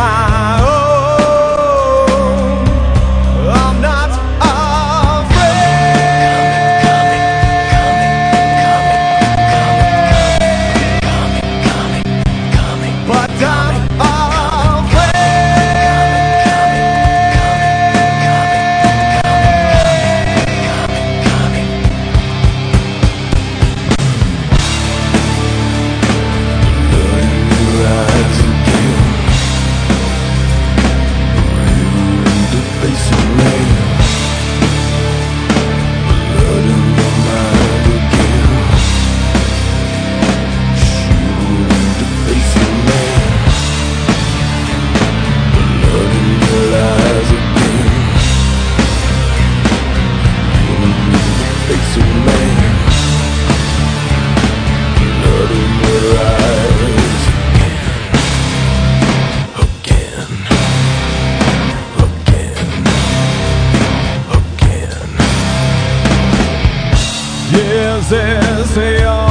my roses they